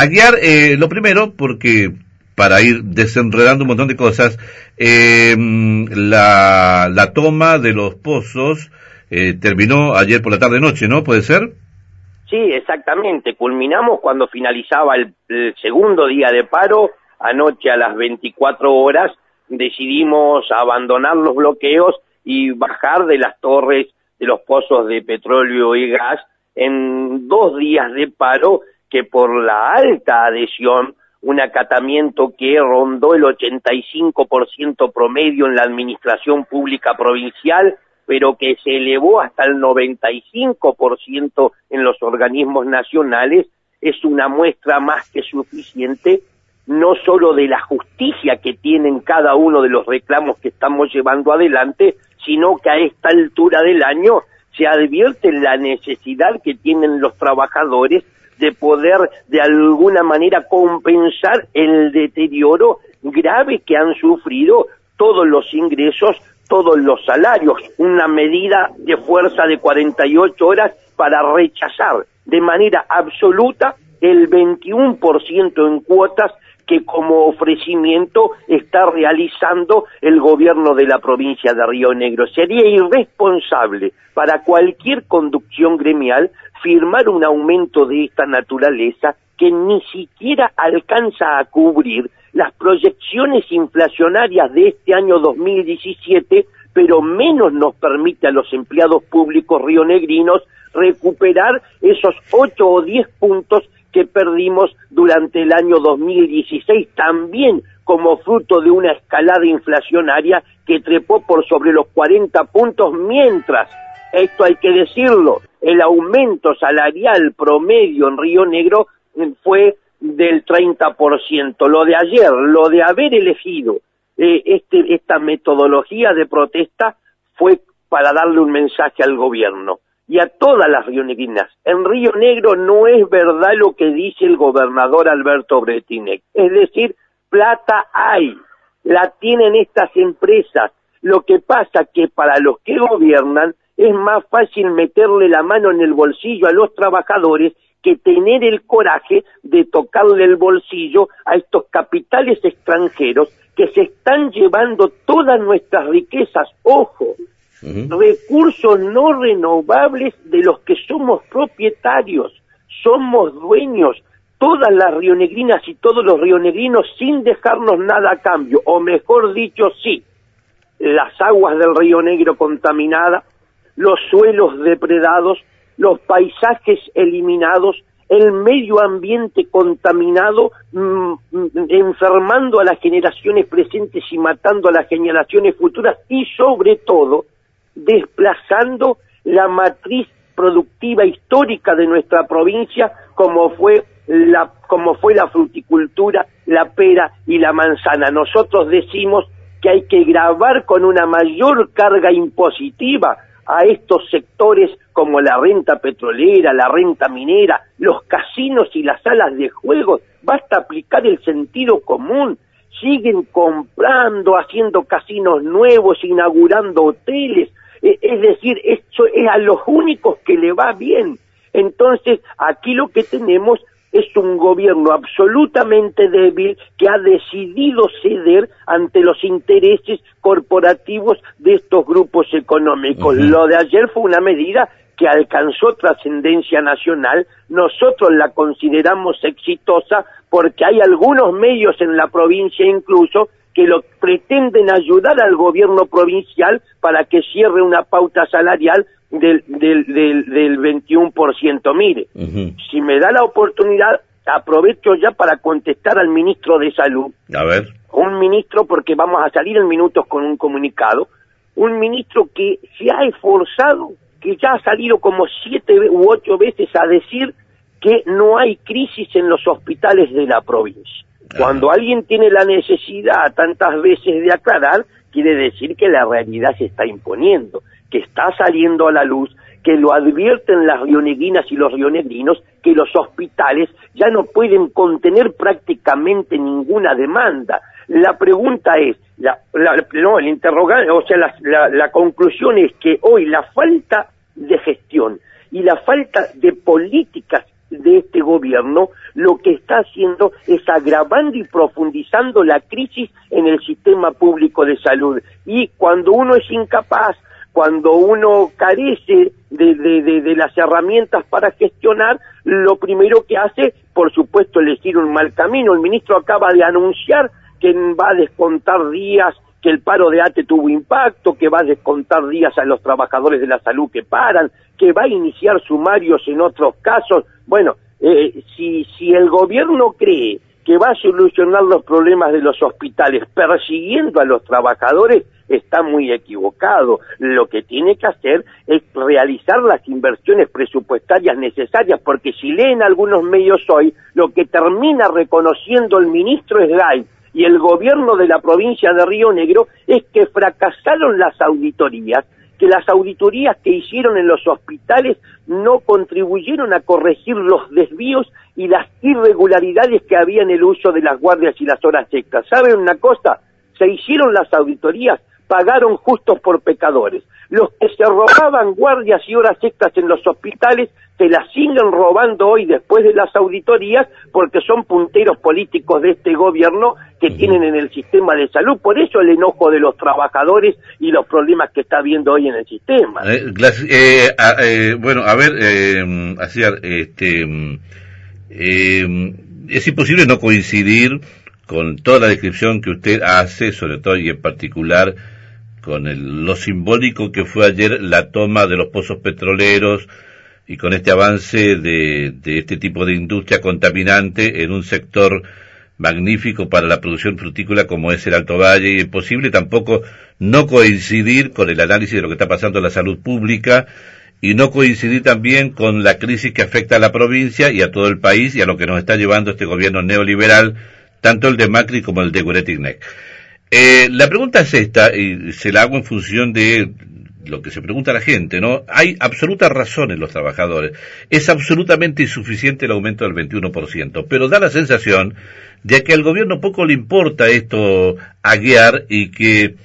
Aguiar, eh, lo primero, porque para ir desenredando un montón de cosas, eh, la, toma de los pozos eh, terminó ayer por la tarde-noche, ¿no? ¿Puede ser? Sí, exactamente. Culminamos cuando finalizaba el, segundo día de paro, anoche a las 24 horas, decidimos abandonar los bloqueos y bajar de las torres de los pozos de petróleo y gas en dos días de paro que por la alta adhesión, un acatamiento que rondó el 85% promedio en la administración pública provincial, pero que se elevó hasta el 95% en los organismos nacionales, es una muestra más que suficiente no solo de la justicia que tienen cada uno de los reclamos que estamos llevando adelante, sino que a esta altura del año se advierte la necesidad que tienen los trabajadores de poder de alguna manera compensar el deterioro grave que han sufrido todos los ingresos, todos los salarios, una medida de fuerza de 48 horas para rechazar de manera absoluta el 21% en cuotas que como ofrecimiento está realizando el gobierno de la provincia de Río Negro. Sería irresponsable para cualquier conducción gremial firmar un aumento de esta naturaleza que ni siquiera alcanza a cubrir las proyecciones inflacionarias de este año 2017, pero menos nos permite a los empleados públicos rionegrinos recuperar esos ocho o diez puntos que perdimos durante el año 2016, también como fruto de una escalada inflacionaria que trepó por sobre los 40 puntos, mientras, esto hay que decirlo, el aumento salarial promedio en Río Negro fue del 30%. Lo de ayer, lo de haber elegido eh, este, esta metodología de protesta fue para darle un mensaje al gobierno y a todas las rionegrinas. En Río Negro no es verdad lo que dice el gobernador Alberto Bretinec. Es decir, plata hay, la tienen estas empresas. Lo que pasa que para los que gobiernan es más fácil meterle la mano en el bolsillo a los trabajadores que tener el coraje de tocarle el bolsillo a estos capitales extranjeros que se están llevando todas nuestras riquezas. Ojo, recursos no renovables de los que somos propietarios, somos dueños, todas las rionegrinas y todos los rionegrinos sin dejarnos nada a cambio, o mejor dicho, sí, las aguas del río Negro contaminadas, los suelos depredados, los paisajes eliminados, el medio ambiente contaminado, mm, enfermando a las generaciones presentes y matando a las generaciones futuras y sobre todo desplazando la matriz productiva histórica de nuestra provincia como fue la como fue la fruticultura, la pera y la manzana. Nosotros decimos que hay que grabar con una mayor carga impositiva a estos sectores como la renta petrolera, la renta minera, los casinos y las salas de juegos. Basta aplicar el sentido común. Siguen comprando, haciendo casinos nuevos, inaugurando hoteles, eh, es decir, esto es a los únicos que le va bien. Entonces, aquí lo que tenemos es un gobierno absolutamente débil que ha decidido ceder ante los intereses corporativos de estos grupos económicos. Lo de ayer fue una medida que alcanzó trascendencia nacional, nosotros la consideramos exitosa porque hay algunos medios en la provincia incluso que lo pretenden ayudar al gobierno provincial para que cierre una pauta salarial del, del, del, 21%. Mire, si me da la oportunidad, aprovecho ya para contestar al ministro de Salud. A ver. Un ministro, porque vamos a salir en minutos con un comunicado, un ministro que se ha esforzado, que ya ha salido como siete u ocho veces a decir que no hay crisis en los hospitales de la provincia. Cuando alguien tiene la necesidad tantas veces de aclarar, quiere decir que la realidad se está imponiendo, que está saliendo a la luz, que lo advierten las rionegrinas y los rionegrinos, que los hospitales ya no pueden contener prácticamente ninguna demanda. La pregunta es, la, no, el interrogante, o sea, la, la conclusión es que hoy la falta de gestión y la falta de políticas este gobierno lo que está haciendo es agravando y profundizando la crisis en el sistema público de salud. Y cuando uno es incapaz, cuando uno carece de, de, las herramientas para gestionar, lo primero que hace, por supuesto, elegir un mal camino. El ministro acaba de anunciar que va a descontar días que el paro de ATE tuvo impacto, que va a descontar días a los trabajadores de la salud que paran, que va a iniciar sumarios en otros casos. Bueno, eh, si, si el gobierno cree que va a solucionar los problemas de los hospitales persiguiendo a los trabajadores, está muy equivocado. Lo que tiene que hacer es realizar las inversiones presupuestarias necesarias, porque si leen algunos medios hoy, lo que termina reconociendo el ministro Sgay y el gobierno de la provincia de Río Negro es que fracasaron las auditorías que las auditorías que hicieron en los hospitales no contribuyeron a corregir los desvíos y las irregularidades que había en el uso de las guardias y las horas extras. ¿Saben una cosa? Se hicieron las auditorías, pagaron justos por pecadores. Los que se robaban guardias y horas extras en los hospitales se las siguen robando hoy después de las auditorías porque son punteros políticos de este gobierno que tienen en el sistema de salud. Por eso el enojo de los trabajadores y los problemas que está habiendo hoy en el sistema. Eh, eh, eh, bueno, a ver, eh, este, es imposible no coincidir con toda la descripción que usted hace, sobre todo y en particular con el, lo simbólico que fue ayer la toma de los pozos petroleros y con este avance de, este tipo de industria contaminante en un sector magnífico para la producción frutícola como es el Alto Valle y es posible tampoco no coincidir con el análisis de lo que está pasando en la salud pública y no coincidir también con la crisis que afecta a la provincia y a todo el país y a lo que nos está llevando este gobierno neoliberal, tanto el de Macri como el de Guretignek. Eh, la pregunta es esta, y se la hago en función de lo que se pregunta la gente, ¿no? Hay absoluta razón en los trabajadores. Es absolutamente insuficiente el aumento del 21%, pero da la sensación de que al gobierno poco le importa esto a guiar y que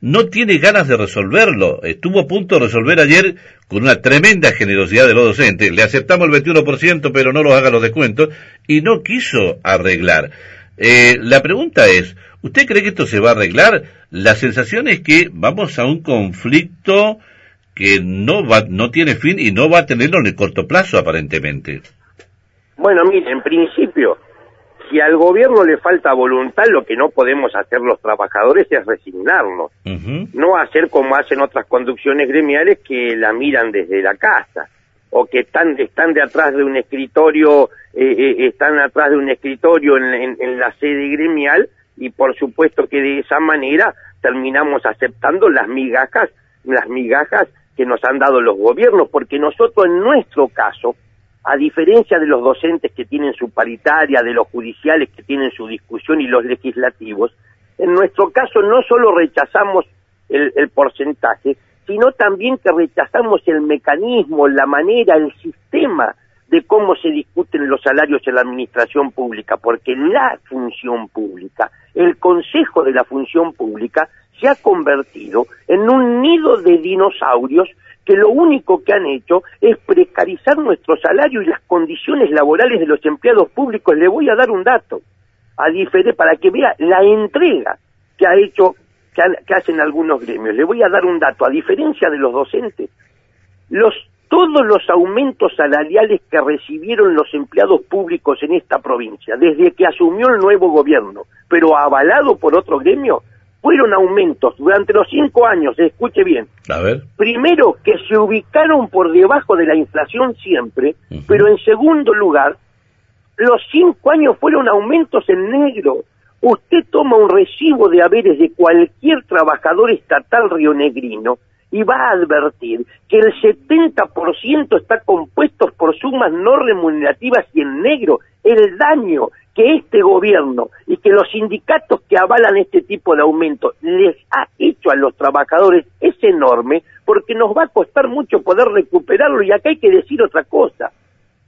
no tiene ganas de resolverlo. Estuvo a punto de resolver ayer con una tremenda generosidad de los docentes. Le aceptamos el 21%, pero no lo haga los descuentos, y no quiso arreglar. Eh, la pregunta es, ¿usted cree que esto se va a arreglar? La sensación es que vamos a un conflicto que no va, no tiene fin y no va a tenerlo en el corto plazo, aparentemente. Bueno, mire, en principio, si al gobierno le falta voluntad, lo que no podemos hacer los trabajadores es resignarnos, no hacer como hacen otras conducciones gremiales que la miran desde la casa o que están, están de atrás de un escritorio, eh, eh, están atrás de un escritorio en, la sede gremial y por supuesto que de esa manera terminamos aceptando las migajas, las migajas que nos han dado los gobiernos, porque nosotros en nuestro caso, a diferencia de los docentes que tienen su paritaria, de los judiciales que tienen su discusión y los legislativos, en nuestro caso no solo rechazamos el porcentaje, sino también que rechazamos el mecanismo, la manera, el sistema de cómo se discuten los salarios en la administración pública, porque la función pública, el Consejo de la Función Pública, se ha convertido en un nido de dinosaurios que lo único que han hecho es precarizar nuestro salario y las condiciones laborales de los empleados públicos. Le voy a dar un dato, a para que vea la entrega que ha hecho que, hacen algunos gremios. Le voy a dar un dato. A diferencia de los docentes, los todos los aumentos salariales que recibieron los empleados públicos en esta provincia, desde que asumió el nuevo gobierno, pero avalado por otro gremio, fueron aumentos durante los cinco años, escuche bien. A ver. Primero, que se ubicaron por debajo de la inflación siempre, pero en segundo lugar, los cinco años fueron aumentos en negro usted toma un recibo de haberes de cualquier trabajador estatal rionegrino y va a advertir que el 70% está compuesto por sumas no remunerativas y en negro. El daño que este gobierno y que los sindicatos que avalan este tipo de aumento les ha hecho a los trabajadores es enorme porque nos va a costar mucho poder recuperarlo y acá hay que decir otra cosa,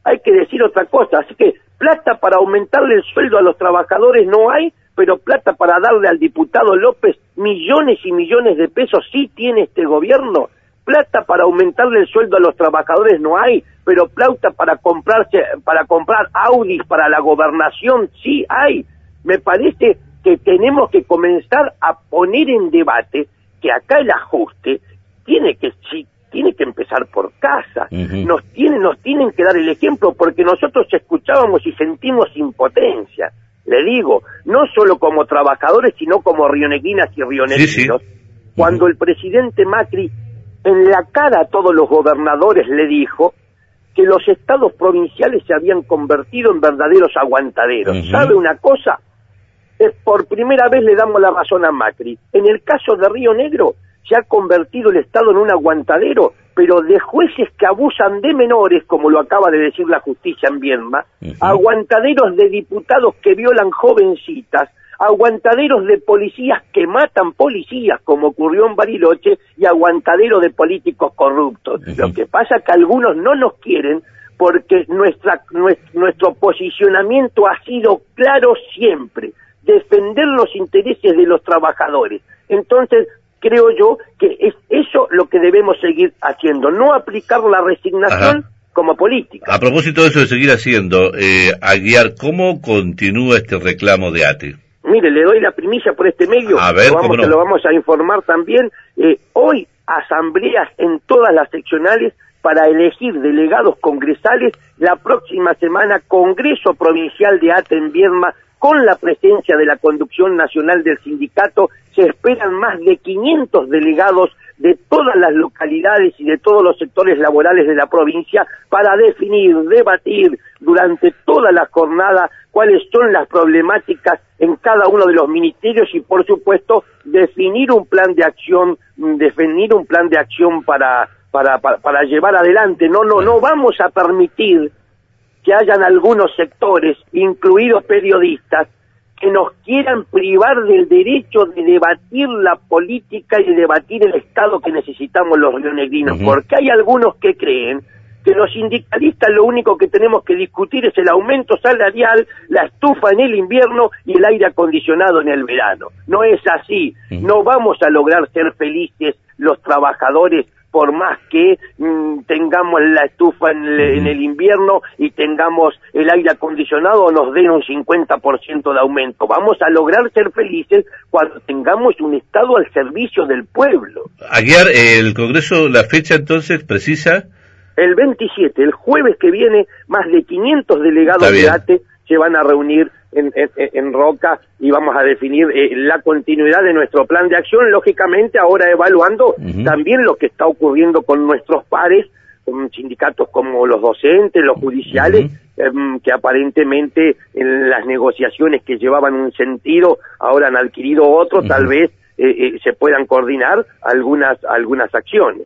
hay que decir otra cosa, así que plata para aumentarle el sueldo a los trabajadores no hay, pero plata para darle al diputado López millones y millones de pesos sí tiene este gobierno. plata para aumentarle el sueldo a los trabajadores no hay, pero plata para comprarse, para comprar Audis para la gobernación sí hay. Me parece que tenemos que comenzar a poner en debate que acá el ajuste tiene que tiene que empezar por casa. Nos tienen nos tienen que dar el ejemplo porque nosotros escuchábamos y sentimos impotencia. Le digo, no solo como trabajadores, sino como rioneguinas y rionegrinos. Cuando el presidente Macri en la cara a todos los gobernadores le dijo que los estados provinciales se habían convertido en verdaderos aguantaderos. ¿Sabe una cosa? Es por primera vez le damos la razón a Macri. En el caso de Río Negro se ha convertido el Estado en un aguantadero, pero de jueces que abusan de menores, como lo acaba de decir la justicia en Viedma, aguantaderos de diputados que violan jovencitas, aguantaderos de policías que matan policías, como ocurrió en Bariloche, y aguantaderos de políticos corruptos. Lo que pasa es que algunos no nos quieren porque nuestra, nuestro posicionamiento ha sido claro siempre, defender los intereses de los trabajadores. Entonces, creo yo que es eso lo que debemos seguir haciendo, no aplicar la resignación como política. A propósito de eso de seguir haciendo, eh, Aguiar, ¿cómo continúa este reclamo de ATE? Mire, le doy la primicia por este medio, a ver, lo, vamos, lo vamos a informar también. Eh, hoy, asambleas en todas las seccionales para elegir delegados congresales, la próxima semana Congreso Provincial de ATE en Viedma con la presencia de la conducción nacional del sindicato, se esperan más de 500 delegados de todas las localidades y de todos los sectores laborales de la provincia para definir, debatir durante toda la jornada cuáles son las problemáticas en cada uno de los ministerios y por supuesto definir un plan de acción, definir un plan de acción para, para, para, para llevar adelante. No, no, no vamos a permitir que hayan algunos sectores, incluidos periodistas, que nos quieran privar del derecho de debatir la política y de debatir el Estado que necesitamos los rionegrinos, porque hay algunos que creen que los sindicalistas lo único que tenemos que discutir es el aumento salarial, la estufa en el invierno y el aire acondicionado en el verano. No es así, no vamos a lograr ser felices los trabajadores por más que mm, tengamos la estufa en, el invierno y tengamos el aire acondicionado nos den un 50% de aumento. Vamos a lograr ser felices cuando tengamos un Estado al servicio del pueblo. Aguiar, el Congreso, la fecha entonces precisa. El 27, el jueves que viene, más de 500 delegados de ATE se van a reunir en, Roca y vamos a definir eh, la continuidad de nuestro plan de acción, lógicamente ahora evaluando también lo que está ocurriendo con nuestros pares, con sindicatos como los docentes, los judiciales, em, que aparentemente en las negociaciones que llevaban un sentido ahora han adquirido otro, tal vez eh, eh, se puedan coordinar algunas, algunas acciones.